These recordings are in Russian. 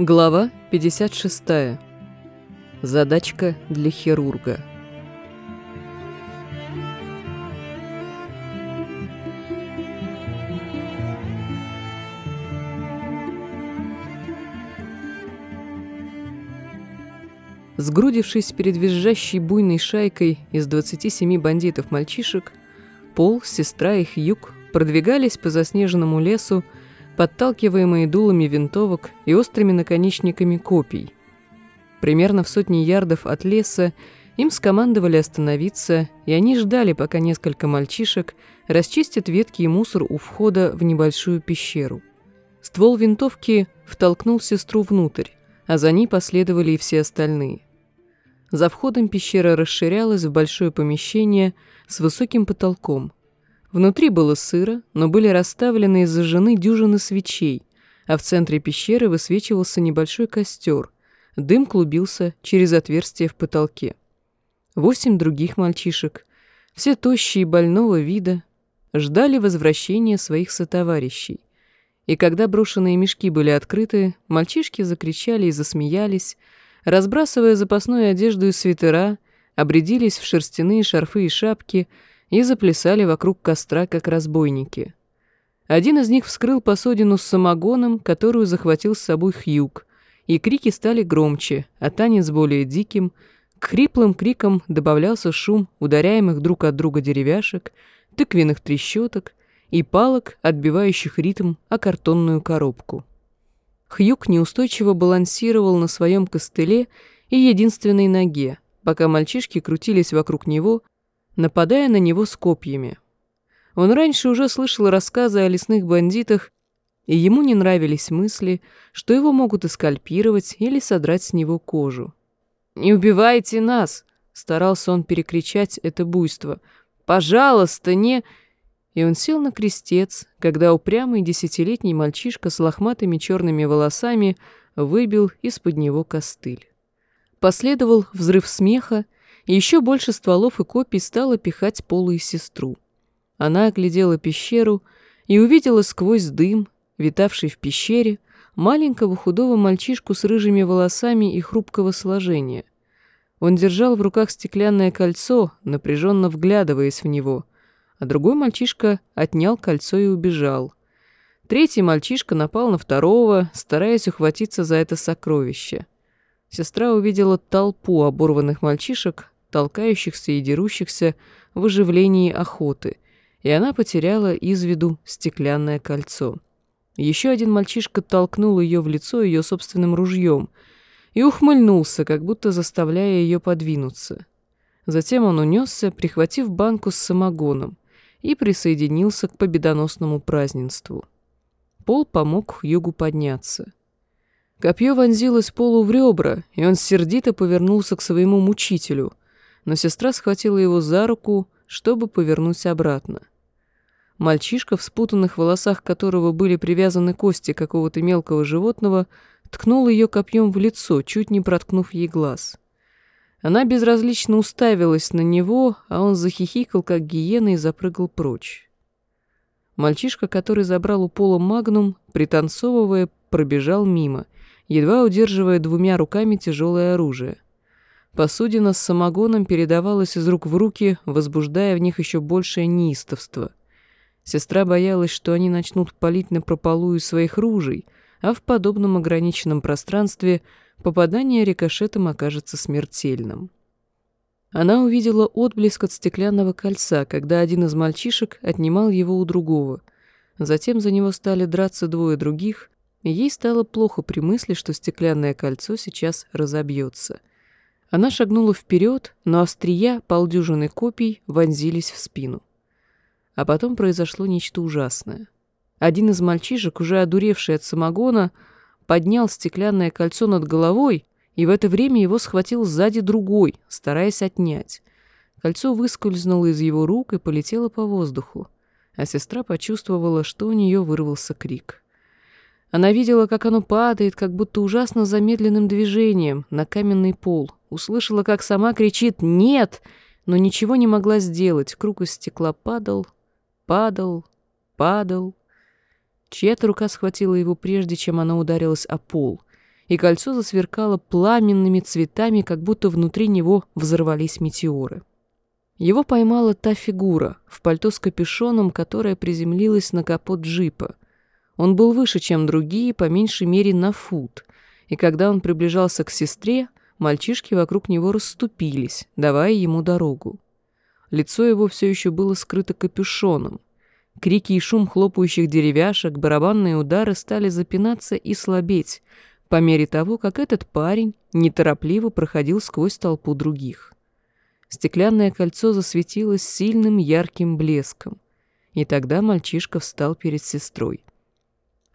Глава 56. Задачка для хирурга. Сгрудившись перед визжащей буйной шайкой из 27 бандитов-мальчишек, Пол, сестра и Хьюг продвигались по заснеженному лесу, подталкиваемые дулами винтовок и острыми наконечниками копий. Примерно в сотни ярдов от леса им скомандовали остановиться, и они ждали, пока несколько мальчишек расчистят ветки и мусор у входа в небольшую пещеру. Ствол винтовки втолкнул сестру внутрь, а за ней последовали и все остальные. За входом пещера расширялась в большое помещение с высоким потолком – Внутри было сыро, но были расставлены и зажжены дюжины свечей, а в центре пещеры высвечивался небольшой костер. Дым клубился через отверстие в потолке. Восемь других мальчишек, все тощие и больного вида, ждали возвращения своих сотоварищей. И когда брошенные мешки были открыты, мальчишки закричали и засмеялись, разбрасывая запасную одежду и свитера, обрядились в шерстяные шарфы и шапки — и заплясали вокруг костра, как разбойники. Один из них вскрыл посудину с самогоном, которую захватил с собой Хьюг, и крики стали громче, а танец более диким. К хриплым крикам добавлялся шум ударяемых друг от друга деревяшек, тыквенных трещоток и палок, отбивающих ритм о картонную коробку. Хьюг неустойчиво балансировал на своем костыле и единственной ноге, пока мальчишки крутились вокруг него, нападая на него с копьями. Он раньше уже слышал рассказы о лесных бандитах, и ему не нравились мысли, что его могут эскальпировать или содрать с него кожу. «Не убивайте нас!» — старался он перекричать это буйство. «Пожалуйста, не...» И он сел на крестец, когда упрямый десятилетний мальчишка с лохматыми черными волосами выбил из-под него костыль. Последовал взрыв смеха, еще больше стволов и копий стало пихать Полу и сестру. Она оглядела пещеру и увидела сквозь дым, витавший в пещере, маленького худого мальчишку с рыжими волосами и хрупкого сложения. Он держал в руках стеклянное кольцо, напряженно вглядываясь в него, а другой мальчишка отнял кольцо и убежал. Третий мальчишка напал на второго, стараясь ухватиться за это сокровище. Сестра увидела толпу оборванных мальчишек, толкающихся и дерущихся в оживлении охоты, и она потеряла из виду стеклянное кольцо. Еще один мальчишка толкнул ее в лицо ее собственным ружьем и ухмыльнулся, как будто заставляя ее подвинуться. Затем он унесся, прихватив банку с самогоном, и присоединился к победоносному празднеству. Пол помог Югу подняться. Копье вонзилось Полу в ребра, и он сердито повернулся к своему мучителю, но сестра схватила его за руку, чтобы повернуть обратно. Мальчишка, в спутанных волосах которого были привязаны кости какого-то мелкого животного, ткнул ее копьем в лицо, чуть не проткнув ей глаз. Она безразлично уставилась на него, а он захихикал, как гиена, и запрыгал прочь. Мальчишка, который забрал у пола магнум, пританцовывая, пробежал мимо, едва удерживая двумя руками тяжелое оружие — Посудина с самогоном передавалась из рук в руки, возбуждая в них еще большее неистовство. Сестра боялась, что они начнут палить на прополую своих ружей, а в подобном ограниченном пространстве попадание рикошетом окажется смертельным. Она увидела отблеск от стеклянного кольца, когда один из мальчишек отнимал его у другого. Затем за него стали драться двое других, и ей стало плохо при мысли, что стеклянное кольцо сейчас разобьется. Она шагнула вперед, но острия полдюжины копий вонзились в спину. А потом произошло нечто ужасное. Один из мальчишек, уже одуревший от самогона, поднял стеклянное кольцо над головой, и в это время его схватил сзади другой, стараясь отнять. Кольцо выскользнуло из его рук и полетело по воздуху, а сестра почувствовала, что у нее вырвался крик. Она видела, как оно падает, как будто ужасно замедленным движением, на каменный пол. Услышала, как сама кричит «Нет!», но ничего не могла сделать. Круг из стекла падал, падал, падал. Чья-то рука схватила его прежде, чем она ударилась о пол. и кольцо засверкало пламенными цветами, как будто внутри него взорвались метеоры. Его поймала та фигура в пальто с капюшоном, которая приземлилась на капот джипа. Он был выше, чем другие, по меньшей мере на фут, и когда он приближался к сестре, мальчишки вокруг него расступились, давая ему дорогу. Лицо его все еще было скрыто капюшоном. Крики и шум хлопающих деревяшек, барабанные удары стали запинаться и слабеть, по мере того, как этот парень неторопливо проходил сквозь толпу других. Стеклянное кольцо засветилось сильным ярким блеском, и тогда мальчишка встал перед сестрой.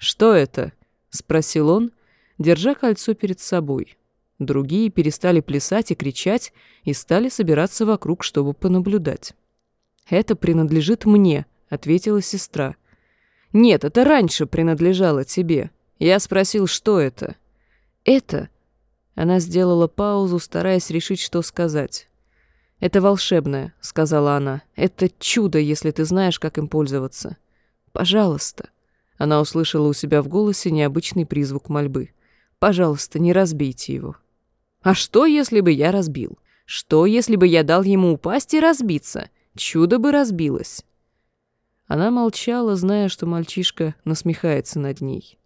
«Что это?» — спросил он, держа кольцо перед собой. Другие перестали плясать и кричать и стали собираться вокруг, чтобы понаблюдать. «Это принадлежит мне», — ответила сестра. «Нет, это раньше принадлежало тебе. Я спросил, что это?» «Это...» Она сделала паузу, стараясь решить, что сказать. «Это волшебное», — сказала она. «Это чудо, если ты знаешь, как им пользоваться. Пожалуйста». Она услышала у себя в голосе необычный призвук мольбы. «Пожалуйста, не разбейте его». «А что, если бы я разбил? Что, если бы я дал ему упасть и разбиться? Чудо бы разбилось». Она молчала, зная, что мальчишка насмехается над ней.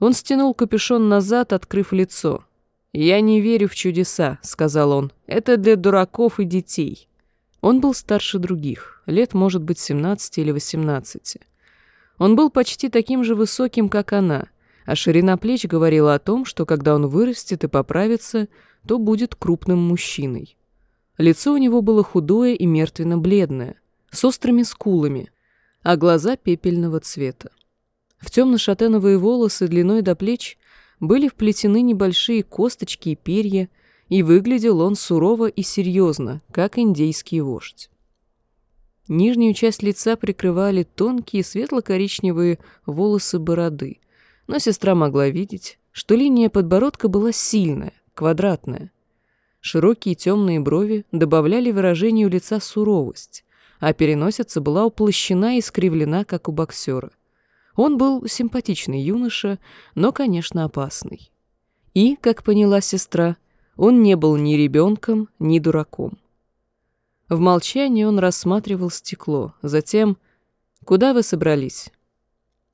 Он стянул капюшон назад, открыв лицо. «Я не верю в чудеса», — сказал он. «Это для дураков и детей». Он был старше других, лет, может быть, 17 или 18. Он был почти таким же высоким, как она, а ширина плеч говорила о том, что когда он вырастет и поправится, то будет крупным мужчиной. Лицо у него было худое и мертвенно-бледное, с острыми скулами, а глаза пепельного цвета. В темно-шатеновые волосы длиной до плеч были вплетены небольшие косточки и перья, и выглядел он сурово и серьезно, как индейский вождь. Нижнюю часть лица прикрывали тонкие светло-коричневые волосы бороды, но сестра могла видеть, что линия подбородка была сильная, квадратная. Широкие темные брови добавляли выражению лица суровость, а переносица была уплощена и искривлена, как у боксера. Он был симпатичный юноша, но, конечно, опасный. И, как поняла сестра, он не был ни ребенком, ни дураком. В молчании он рассматривал стекло. Затем, «Куда вы собрались?»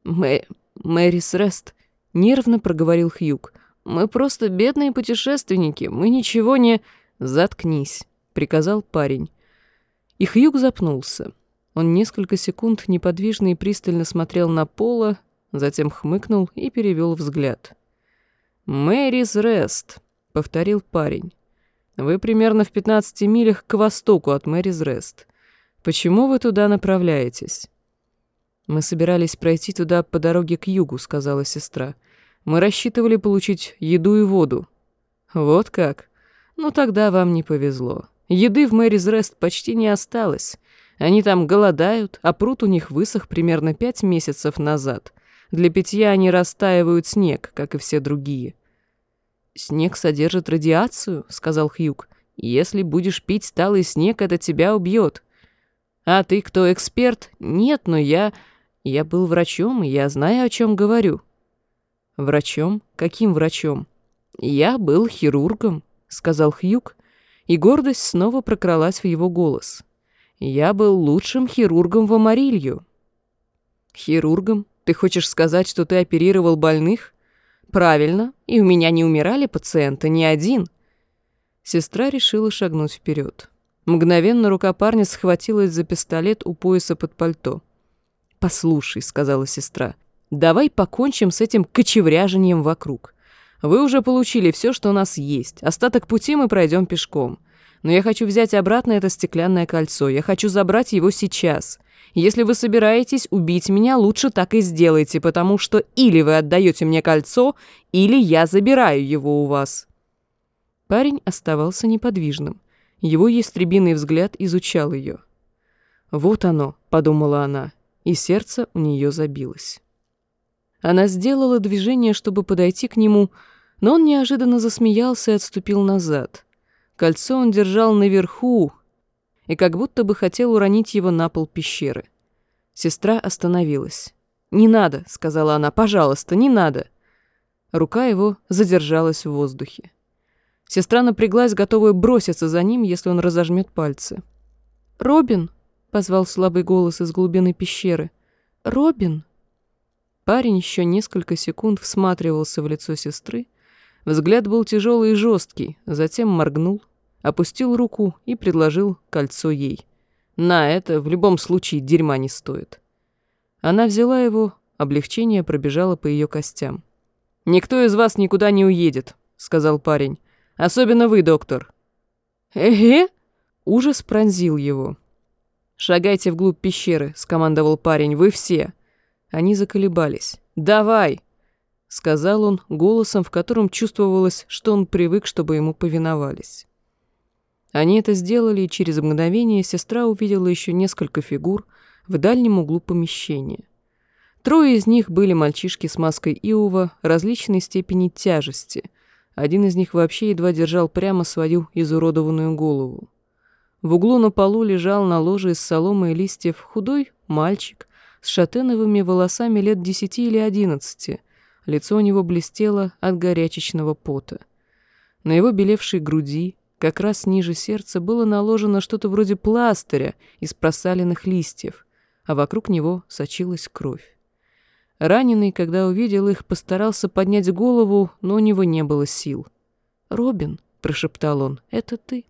«Мэ... Мэрис Рест», — нервно проговорил Хьюг. «Мы просто бедные путешественники, мы ничего не...» «Заткнись», — приказал парень. И Хьюг запнулся. Он несколько секунд неподвижно и пристально смотрел на Пола, затем хмыкнул и перевел взгляд. «Мэрис Рест», — повторил парень. «Вы примерно в 15 милях к востоку от Мэрис Рест. Почему вы туда направляетесь?» «Мы собирались пройти туда по дороге к югу», — сказала сестра. «Мы рассчитывали получить еду и воду». «Вот как? Ну тогда вам не повезло. Еды в Мэрис Рест почти не осталось». Они там голодают, а пруд у них высох примерно пять месяцев назад. Для питья они растаивают снег, как и все другие. «Снег содержит радиацию», — сказал Хьюг. «Если будешь пить сталый снег, это тебя убьет». «А ты кто, эксперт?» «Нет, но я... Я был врачом, и я знаю, о чем говорю». «Врачом? Каким врачом?» «Я был хирургом», — сказал Хьюг, и гордость снова прокралась в его голос. Я был лучшим хирургом в Амарилью. Хирургом? Ты хочешь сказать, что ты оперировал больных? Правильно, и у меня не умирали пациенты, ни один. Сестра решила шагнуть вперед. Мгновенно рука парня схватилась за пистолет у пояса под пальто. «Послушай», — сказала сестра, — «давай покончим с этим кочевряжением вокруг. Вы уже получили все, что у нас есть. Остаток пути мы пройдем пешком. Но я хочу взять обратно это стеклянное кольцо. Я хочу забрать его сейчас. Если вы собираетесь убить меня, лучше так и сделайте, потому что или вы отдаете мне кольцо, или я забираю его у вас». Парень оставался неподвижным. Его ястребиный взгляд изучал ее. «Вот оно», — подумала она, и сердце у нее забилось. Она сделала движение, чтобы подойти к нему, но он неожиданно засмеялся и отступил назад — Кольцо он держал наверху и как будто бы хотел уронить его на пол пещеры. Сестра остановилась. «Не надо», — сказала она, — «пожалуйста, не надо». Рука его задержалась в воздухе. Сестра напряглась, готовая броситься за ним, если он разожмет пальцы. «Робин!» — позвал слабый голос из глубины пещеры. «Робин!» Парень еще несколько секунд всматривался в лицо сестры. Взгляд был тяжелый и жесткий, затем моргнул, опустил руку и предложил кольцо ей. «На, это в любом случае дерьма не стоит». Она взяла его, облегчение пробежало по ее костям. «Никто из вас никуда не уедет», — сказал парень. «Особенно вы, доктор». «Эге?» Ужас пронзил его. «Шагайте вглубь пещеры», — скомандовал парень. «Вы все». Они заколебались. «Давай!» — сказал он голосом, в котором чувствовалось, что он привык, чтобы ему повиновались. Они это сделали, и через мгновение сестра увидела еще несколько фигур в дальнем углу помещения. Трое из них были мальчишки с маской Иова различной степени тяжести. Один из них вообще едва держал прямо свою изуродованную голову. В углу на полу лежал на ложе из соломы и листьев худой мальчик с шатеновыми волосами лет десяти или одиннадцати. Лицо у него блестело от горячечного пота. На его белевшей груди, как раз ниже сердца, было наложено что-то вроде пластыря из просаленных листьев, а вокруг него сочилась кровь. Раненый, когда увидел их, постарался поднять голову, но у него не было сил. «Робин», — прошептал он, — «это ты?»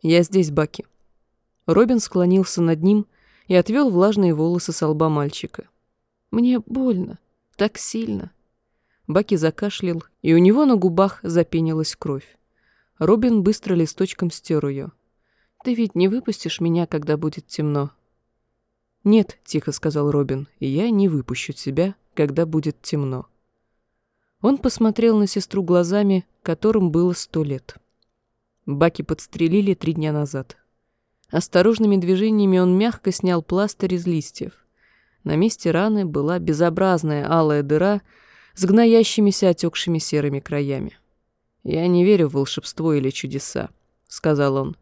«Я здесь, Баки». Робин склонился над ним и отвел влажные волосы с лба мальчика. «Мне больно. Так сильно». Баки закашлял, и у него на губах запенилась кровь. Робин быстро листочком стер ее. «Ты ведь не выпустишь меня, когда будет темно?» «Нет», — тихо сказал Робин, — «и я не выпущу тебя, когда будет темно». Он посмотрел на сестру глазами, которым было сто лет. Баки подстрелили три дня назад. Осторожными движениями он мягко снял пластырь из листьев. На месте раны была безобразная алая дыра с гноящимися отекшими серыми краями. «Я не верю в волшебство или чудеса», — сказал он.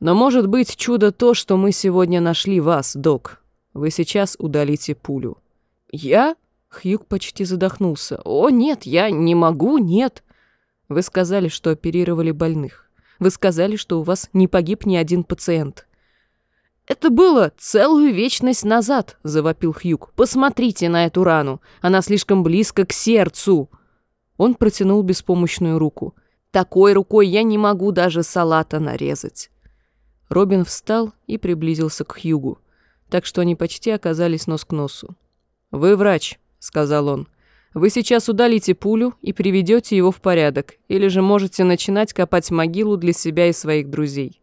«Но может быть чудо то, что мы сегодня нашли вас, док. Вы сейчас удалите пулю». «Я?» Хьюг почти задохнулся. «О, нет, я не могу, нет». «Вы сказали, что оперировали больных. Вы сказали, что у вас не погиб ни один пациент». «Это было целую вечность назад», — завопил Хьюг. «Посмотрите на эту рану. Она слишком близко к сердцу». Он протянул беспомощную руку. «Такой рукой я не могу даже салата нарезать». Робин встал и приблизился к Хьюгу так что они почти оказались нос к носу. «Вы врач», — сказал он. «Вы сейчас удалите пулю и приведете его в порядок, или же можете начинать копать могилу для себя и своих друзей».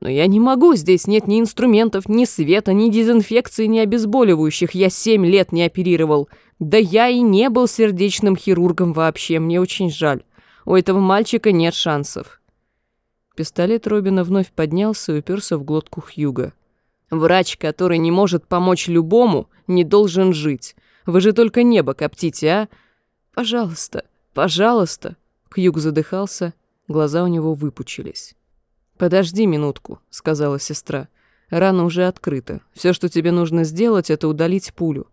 «Но я не могу, здесь нет ни инструментов, ни света, ни дезинфекции, ни обезболивающих. Я семь лет не оперировал. Да я и не был сердечным хирургом вообще, мне очень жаль. У этого мальчика нет шансов». Пистолет Робина вновь поднялся и уперся в глотку Хьюга. Врач, который не может помочь любому, не должен жить. Вы же только небо коптите, а? Пожалуйста, пожалуйста. Кьюг задыхался, глаза у него выпучились. «Подожди минутку», — сказала сестра. «Рана уже открыта. Все, что тебе нужно сделать, это удалить пулю».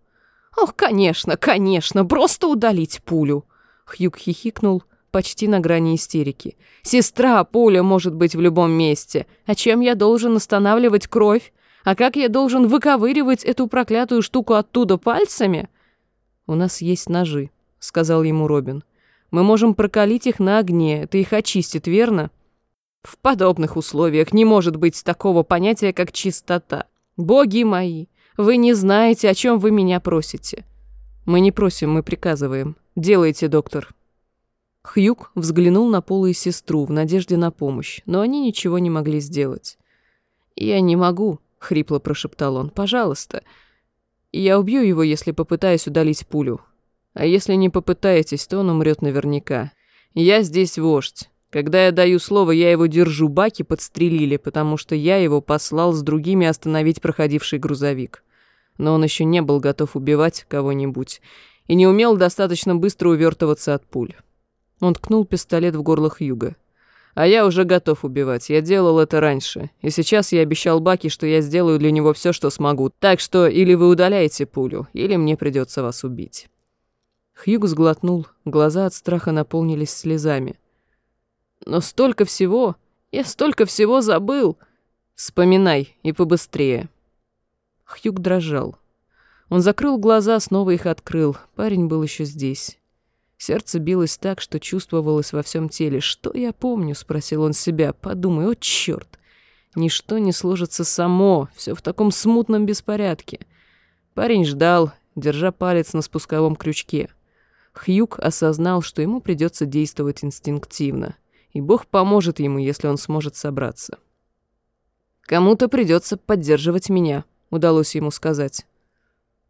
«Ох, конечно, конечно, просто удалить пулю!» Хьюг хихикнул, почти на грани истерики. «Сестра, пуля может быть в любом месте. А чем я должен останавливать кровь? А как я должен выковыривать эту проклятую штуку оттуда пальцами? У нас есть ножи, сказал ему Робин. Мы можем прокалить их на огне, это их очистит, верно? В подобных условиях не может быть такого понятия, как чистота. Боги мои, вы не знаете, о чем вы меня просите. Мы не просим, мы приказываем. Делайте, доктор. Хьюк взглянул на Пола и сестру в надежде на помощь, но они ничего не могли сделать. «Я не могу», хрипло прошептал он. «Пожалуйста. Я убью его, если попытаюсь удалить пулю. А если не попытаетесь, то он умрет наверняка. Я здесь вождь. Когда я даю слово, я его держу. Баки подстрелили, потому что я его послал с другими остановить проходивший грузовик. Но он еще не был готов убивать кого-нибудь и не умел достаточно быстро увертываться от пуль. Он ткнул пистолет в горло Хьюга. А я уже готов убивать. Я делал это раньше. И сейчас я обещал Баки, что я сделаю для него все, что смогу. Так что или вы удаляете пулю, или мне придется вас убить». Хьюг сглотнул, глаза от страха наполнились слезами. «Но столько всего! Я столько всего забыл! Вспоминай и побыстрее!» Хьюг дрожал. Он закрыл глаза, снова их открыл. Парень был еще здесь. Сердце билось так, что чувствовалось во всем теле. «Что я помню?» — спросил он себя. «Подумай, о, черт! Ничто не сложится само, все в таком смутном беспорядке». Парень ждал, держа палец на спусковом крючке. Хьюк осознал, что ему придется действовать инстинктивно, и Бог поможет ему, если он сможет собраться. «Кому-то придется поддерживать меня», — удалось ему сказать.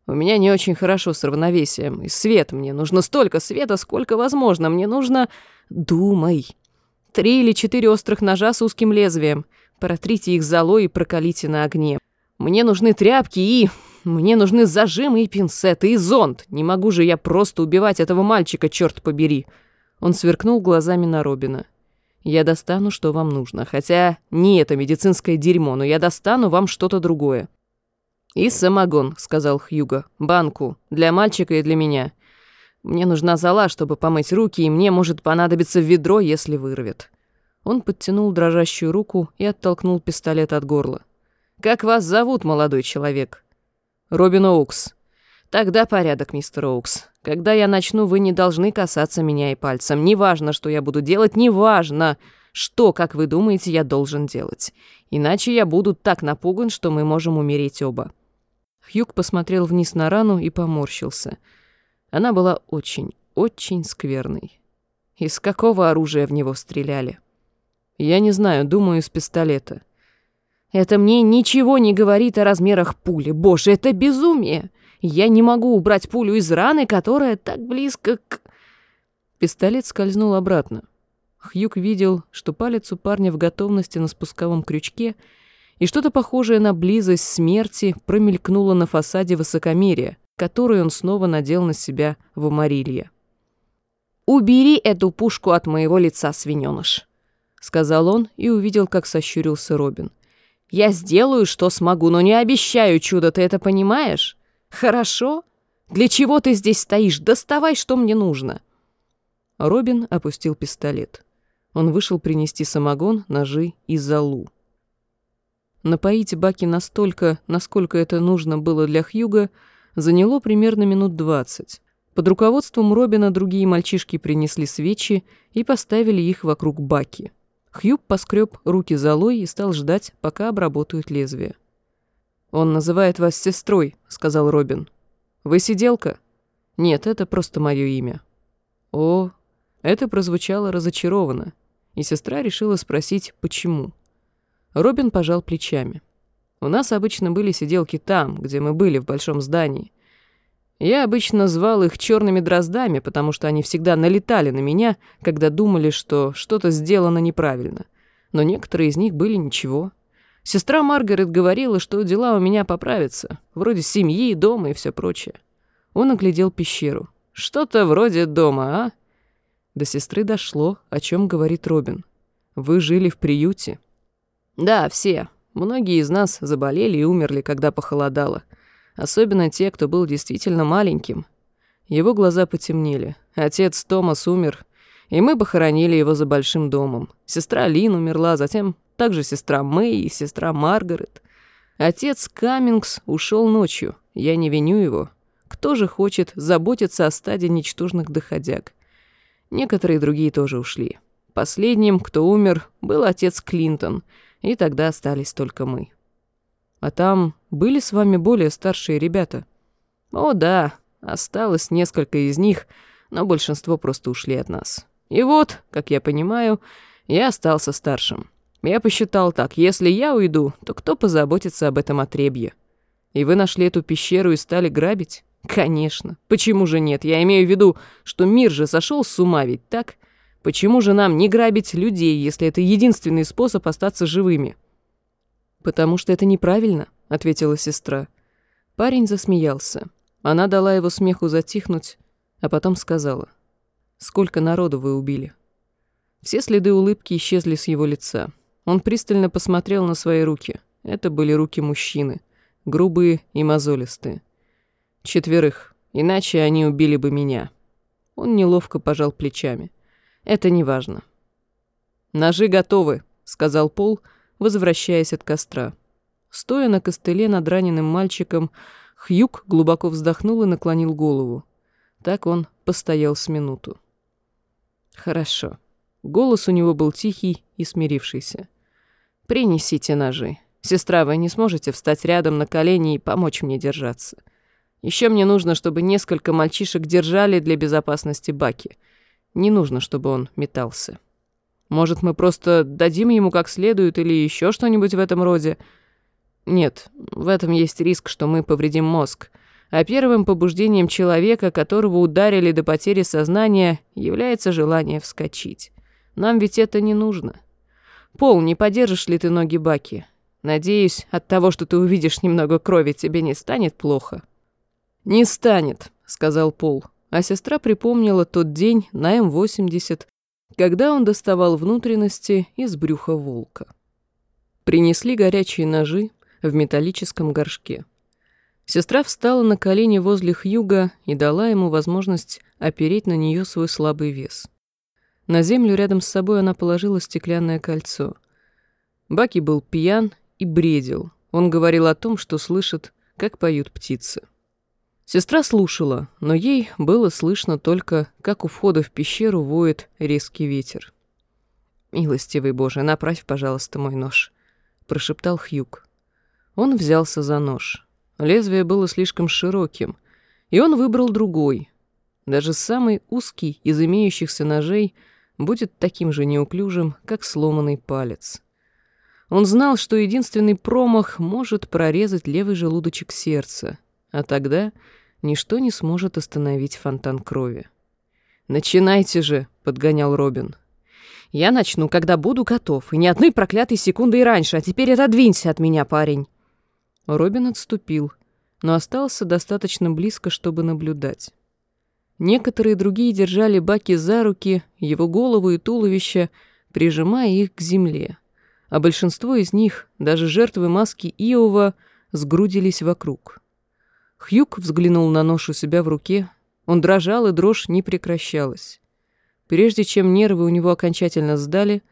У меня не очень хорошо с равновесием. И свет мне. Нужно столько света, сколько возможно. Мне нужно... Думай. Три или четыре острых ножа с узким лезвием. Протрите их золой и прокалите на огне. Мне нужны тряпки и... Мне нужны зажимы и пинцеты, и зонт. Не могу же я просто убивать этого мальчика, черт побери. Он сверкнул глазами на Робина. Я достану, что вам нужно. Хотя не это медицинское дерьмо, но я достану вам что-то другое. «И самогон», — сказал Хьюго. «Банку. Для мальчика и для меня. Мне нужна зола, чтобы помыть руки, и мне может понадобиться ведро, если вырвет». Он подтянул дрожащую руку и оттолкнул пистолет от горла. «Как вас зовут, молодой человек?» «Робин Оукс». «Тогда порядок, мистер Оукс. Когда я начну, вы не должны касаться меня и пальцем. Неважно, что я буду делать, неважно, что, как вы думаете, я должен делать. Иначе я буду так напуган, что мы можем умереть оба». Хьюг посмотрел вниз на рану и поморщился. Она была очень, очень скверной. Из какого оружия в него стреляли? Я не знаю, думаю, из пистолета. Это мне ничего не говорит о размерах пули. Боже, это безумие! Я не могу убрать пулю из раны, которая так близко к... Пистолет скользнул обратно. Хьюг видел, что палец у парня в готовности на спусковом крючке — и что-то похожее на близость смерти промелькнуло на фасаде высокомерия, который он снова надел на себя в Амарилье. «Убери эту пушку от моего лица, свинёныш», — сказал он и увидел, как сощурился Робин. «Я сделаю, что смогу, но не обещаю чудо, ты это понимаешь? Хорошо? Для чего ты здесь стоишь? Доставай, что мне нужно». Робин опустил пистолет. Он вышел принести самогон, ножи и залу. Напоить Баки настолько, насколько это нужно было для Хьюга, заняло примерно минут двадцать. Под руководством Робина другие мальчишки принесли свечи и поставили их вокруг Баки. Хьюг поскреб руки золой и стал ждать, пока обработают лезвие. «Он называет вас сестрой», — сказал Робин. «Вы сиделка?» «Нет, это просто мое имя». О, это прозвучало разочарованно, и сестра решила спросить, почему. Робин пожал плечами. У нас обычно были сиделки там, где мы были, в большом здании. Я обычно звал их черными дроздами, потому что они всегда налетали на меня, когда думали, что что-то сделано неправильно. Но некоторые из них были ничего. Сестра Маргарет говорила, что дела у меня поправятся, вроде семьи, дома и все прочее. Он оглядел пещеру. Что-то вроде дома, а? До сестры дошло, о чем говорит Робин. Вы жили в приюте. Да, все. Многие из нас заболели и умерли, когда похолодало. Особенно те, кто был действительно маленьким. Его глаза потемнели. Отец Томас умер, и мы похоронили его за большим домом. Сестра Лин умерла, затем также сестра Мэй и сестра Маргарет. Отец Каммингс ушел ночью. Я не виню его. Кто же хочет заботиться о стаде ничтожных доходяг? Некоторые другие тоже ушли. Последним, кто умер, был отец Клинтон — и тогда остались только мы. А там были с вами более старшие ребята? О, да, осталось несколько из них, но большинство просто ушли от нас. И вот, как я понимаю, я остался старшим. Я посчитал так, если я уйду, то кто позаботится об этом отребье? И вы нашли эту пещеру и стали грабить? Конечно. Почему же нет? Я имею в виду, что мир же сошел с ума ведь, так? Почему же нам не грабить людей, если это единственный способ остаться живыми? Потому что это неправильно, ответила сестра. Парень засмеялся. Она дала его смеху затихнуть, а потом сказала: "Сколько народу вы убили?" Все следы улыбки исчезли с его лица. Он пристально посмотрел на свои руки. Это были руки мужчины, грубые и мозолистые. Четверых, иначе они убили бы меня. Он неловко пожал плечами. «Это не важно». «Ножи готовы», — сказал Пол, возвращаясь от костра. Стоя на костыле над раненым мальчиком, Хьюк глубоко вздохнул и наклонил голову. Так он постоял с минуту. «Хорошо». Голос у него был тихий и смирившийся. «Принесите ножи. Сестра, вы не сможете встать рядом на колени и помочь мне держаться. Еще мне нужно, чтобы несколько мальчишек держали для безопасности Баки. Не нужно, чтобы он метался. Может, мы просто дадим ему как следует или еще что-нибудь в этом роде? Нет, в этом есть риск, что мы повредим мозг. А первым побуждением человека, которого ударили до потери сознания, является желание вскочить. Нам ведь это не нужно. Пол, не подержишь ли ты ноги Баки? Надеюсь, от того, что ты увидишь немного крови, тебе не станет плохо?» «Не станет», — сказал Пол. А сестра припомнила тот день на М-80, когда он доставал внутренности из брюха волка. Принесли горячие ножи в металлическом горшке. Сестра встала на колени возле Хьюга и дала ему возможность опереть на нее свой слабый вес. На землю рядом с собой она положила стеклянное кольцо. Баки был пьян и бредил. Он говорил о том, что слышит, как поют птицы. Сестра слушала, но ей было слышно только, как у входа в пещеру воет резкий ветер. «Милостивый Боже, направь, пожалуйста, мой нож», — прошептал Хьюг. Он взялся за нож. Лезвие было слишком широким, и он выбрал другой. Даже самый узкий из имеющихся ножей будет таким же неуклюжим, как сломанный палец. Он знал, что единственный промах может прорезать левый желудочек сердца, а тогда ничто не сможет остановить фонтан крови. «Начинайте же», — подгонял Робин. «Я начну, когда буду готов, и ни одной проклятой секунды и раньше, а теперь отодвинься от меня, парень». Робин отступил, но остался достаточно близко, чтобы наблюдать. Некоторые другие держали Баки за руки, его голову и туловище, прижимая их к земле, а большинство из них, даже жертвы маски Иова, сгрудились вокруг. Хьюк взглянул на нож у себя в руке. Он дрожал, и дрожь не прекращалась. Прежде чем нервы у него окончательно сдали,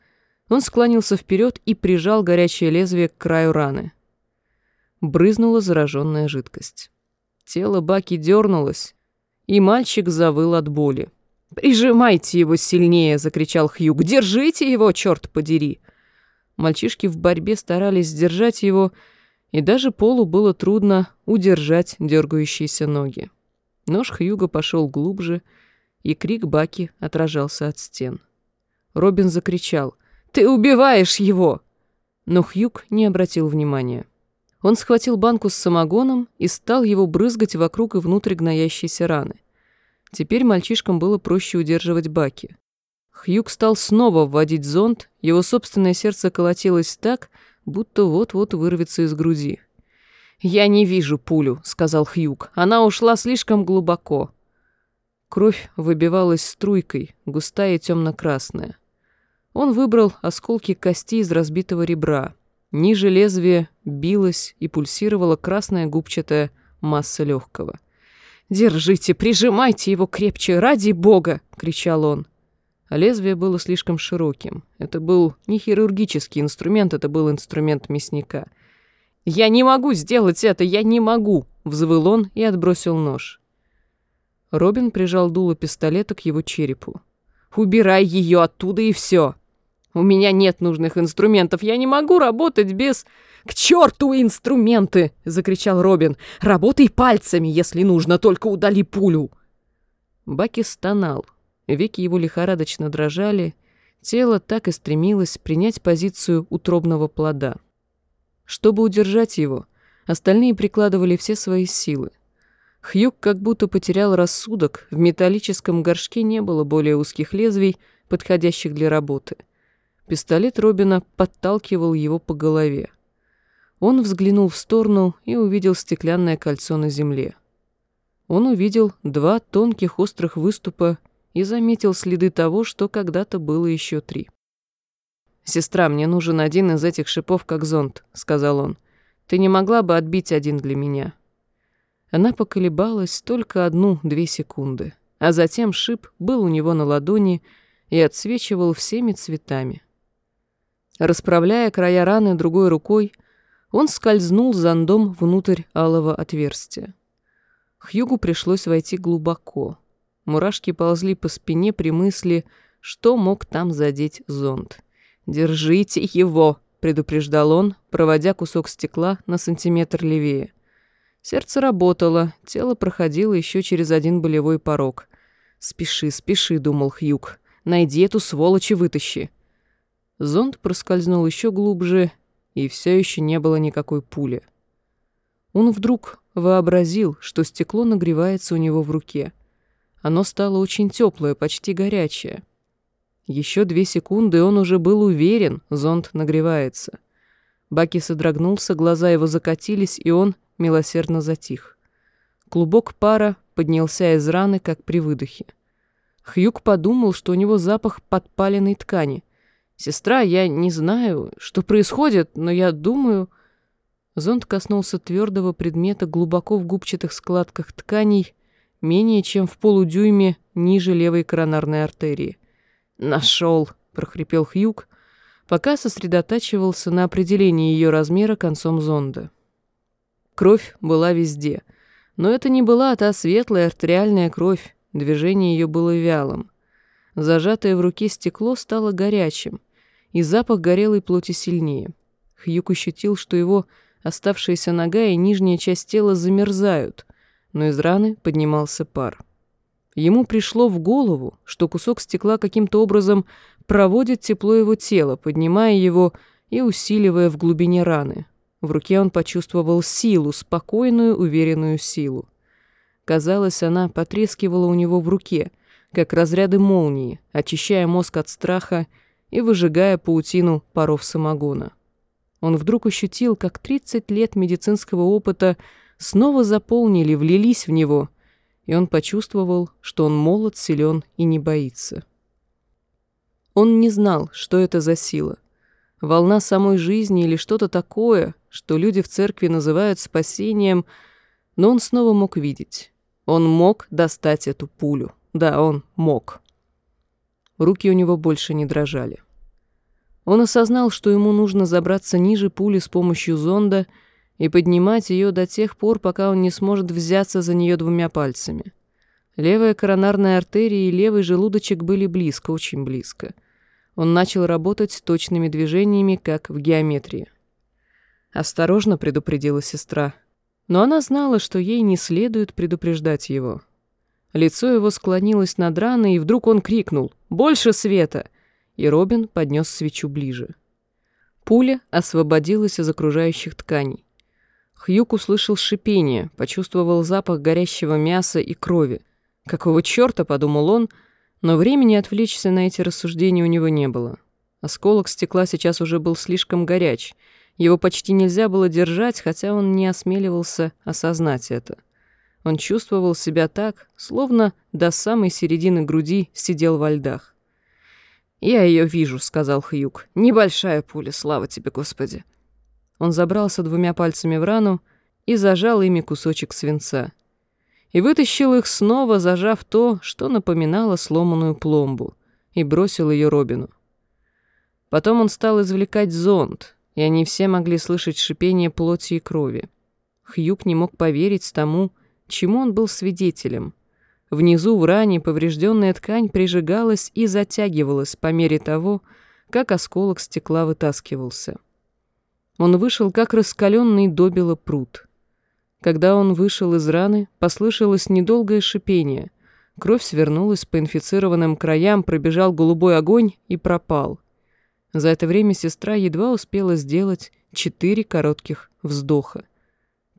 он склонился вперед и прижал горячее лезвие к краю раны. Брызнула зараженная жидкость. Тело Баки дернулось, и мальчик завыл от боли. «Прижимайте его сильнее!» — закричал Хьюг. «Держите его, черт подери!» Мальчишки в борьбе старались сдержать его, и даже Полу было трудно удержать дергающиеся ноги. Нож Хьюга пошел глубже, и крик Баки отражался от стен. Робин закричал «Ты убиваешь его!» Но Хьюг не обратил внимания. Он схватил банку с самогоном и стал его брызгать вокруг и внутрь гноящейся раны. Теперь мальчишкам было проще удерживать баки. Хьюг стал снова вводить зонд, его собственное сердце колотилось так, будто вот-вот вырвется из груди. «Я не вижу пулю», — сказал Хьюг. «Она ушла слишком глубоко». Кровь выбивалась струйкой, густая и темно-красная. Он выбрал осколки кости из разбитого ребра. Ниже лезвия билась и пульсировала красная губчатая масса легкого. «Держите, прижимайте его крепче, ради бога!» — кричал он. А лезвие было слишком широким. Это был не хирургический инструмент, это был инструмент мясника. «Я не могу сделать это, я не могу!» — взвыл он и отбросил нож. Робин прижал дуло пистолета к его черепу. «Убирай ее оттуда и все!» У меня нет нужных инструментов, я не могу работать без... «К черту инструменты!» — закричал Робин. «Работай пальцами, если нужно, только удали пулю!» Баки стонал. Веки его лихорадочно дрожали. Тело так и стремилось принять позицию утробного плода. Чтобы удержать его, остальные прикладывали все свои силы. Хьюг как будто потерял рассудок, в металлическом горшке не было более узких лезвий, подходящих для работы — Пистолет Робина подталкивал его по голове. Он взглянул в сторону и увидел стеклянное кольцо на земле. Он увидел два тонких острых выступа и заметил следы того, что когда-то было еще три. «Сестра, мне нужен один из этих шипов как зонт», — сказал он. «Ты не могла бы отбить один для меня?» Она поколебалась только одну-две секунды. а затем шип был у него на ладони и отсвечивал всеми цветами. Расправляя края раны другой рукой, он скользнул зондом внутрь алого отверстия. Хьюгу пришлось войти глубоко. Мурашки ползли по спине при мысли, что мог там задеть зонд. «Держите его!» — предупреждал он, проводя кусок стекла на сантиметр левее. Сердце работало, тело проходило еще через один болевой порог. «Спеши, спеши», — думал Хьюг. «Найди эту сволочь и вытащи». Зонд проскользнул еще глубже, и все еще не было никакой пули. Он вдруг вообразил, что стекло нагревается у него в руке. Оно стало очень теплое, почти горячее. Еще две секунды, он уже был уверен, зонд нагревается. Баки содрогнулся, глаза его закатились, и он милосердно затих. Клубок пара поднялся из раны, как при выдохе. Хьюк подумал, что у него запах подпаленной ткани. «Сестра, я не знаю, что происходит, но я думаю...» Зонд коснулся твердого предмета глубоко в губчатых складках тканей, менее чем в полудюйме ниже левой коронарной артерии. «Нашел!» — прохрипел Хьюк, пока сосредотачивался на определении ее размера концом зонда. Кровь была везде, но это не была та светлая артериальная кровь, движение ее было вялым. Зажатое в руке стекло стало горячим, и запах горелой плоти сильнее. Хьюк ощутил, что его оставшаяся нога и нижняя часть тела замерзают, но из раны поднимался пар. Ему пришло в голову, что кусок стекла каким-то образом проводит тепло его тела, поднимая его и усиливая в глубине раны. В руке он почувствовал силу, спокойную, уверенную силу. Казалось, она потрескивала у него в руке, как разряды молнии, очищая мозг от страха и выжигая паутину паров самогона. Он вдруг ощутил, как 30 лет медицинского опыта снова заполнили, влились в него, и он почувствовал, что он молод, силен и не боится. Он не знал, что это за сила. Волна самой жизни или что-то такое, что люди в церкви называют спасением, но он снова мог видеть. Он мог достать эту пулю. Да, он мог. Руки у него больше не дрожали. Он осознал, что ему нужно забраться ниже пули с помощью зонда и поднимать ее до тех пор, пока он не сможет взяться за нее двумя пальцами. Левая коронарная артерия и левый желудочек были близко, очень близко. Он начал работать точными движениями, как в геометрии. «Осторожно», — предупредила сестра. Но она знала, что ей не следует предупреждать его. Лицо его склонилось над раной, и вдруг он крикнул «Больше света!» и Робин поднес свечу ближе. Пуля освободилась из окружающих тканей. Хьюк услышал шипение, почувствовал запах горящего мяса и крови. «Какого черта?» — подумал он, но времени отвлечься на эти рассуждения у него не было. Осколок стекла сейчас уже был слишком горяч. Его почти нельзя было держать, хотя он не осмеливался осознать это. Он чувствовал себя так, словно до самой середины груди сидел во льдах. «Я ее вижу», — сказал Хьюк. «Небольшая пуля, слава тебе, Господи». Он забрался двумя пальцами в рану и зажал ими кусочек свинца. И вытащил их снова, зажав то, что напоминало сломанную пломбу, и бросил ее Робину. Потом он стал извлекать зонд, и они все могли слышать шипение плоти и крови. Хьюк не мог поверить тому, чему он был свидетелем — Внизу в ране поврежденная ткань прижигалась и затягивалась по мере того, как осколок стекла вытаскивался. Он вышел, как раскаленный добело пруд. Когда он вышел из раны, послышалось недолгое шипение. Кровь свернулась по инфицированным краям, пробежал голубой огонь и пропал. За это время сестра едва успела сделать четыре коротких вздоха.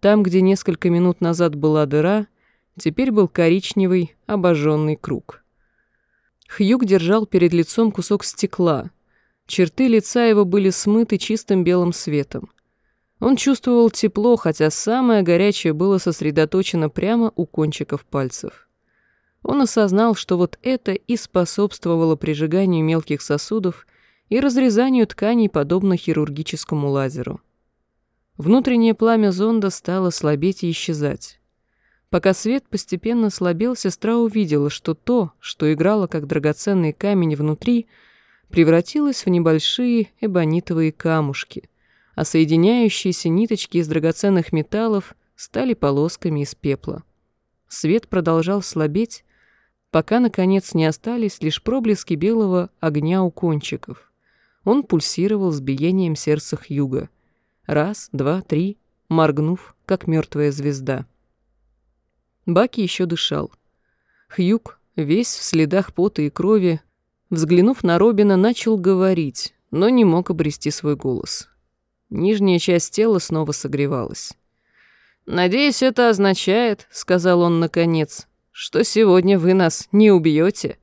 Там, где несколько минут назад была дыра, Теперь был коричневый, обожженный круг. Хьюг держал перед лицом кусок стекла. Черты лица его были смыты чистым белым светом. Он чувствовал тепло, хотя самое горячее было сосредоточено прямо у кончиков пальцев. Он осознал, что вот это и способствовало прижиганию мелких сосудов и разрезанию тканей, подобно хирургическому лазеру. Внутреннее пламя зонда стало слабеть и исчезать. Пока свет постепенно слабел, сестра увидела, что то, что играло как драгоценный камень внутри, превратилось в небольшие эбонитовые камушки, а соединяющиеся ниточки из драгоценных металлов стали полосками из пепла. Свет продолжал слабеть, пока, наконец, не остались лишь проблески белого огня у кончиков. Он пульсировал с биением сердца Хьюга. Раз, два, три, моргнув, как мертвая звезда. Баки еще дышал. Хьюг, весь в следах пота и крови, взглянув на Робина, начал говорить, но не мог обрести свой голос. Нижняя часть тела снова согревалась. «Надеюсь, это означает, — сказал он наконец, — что сегодня вы нас не убьете.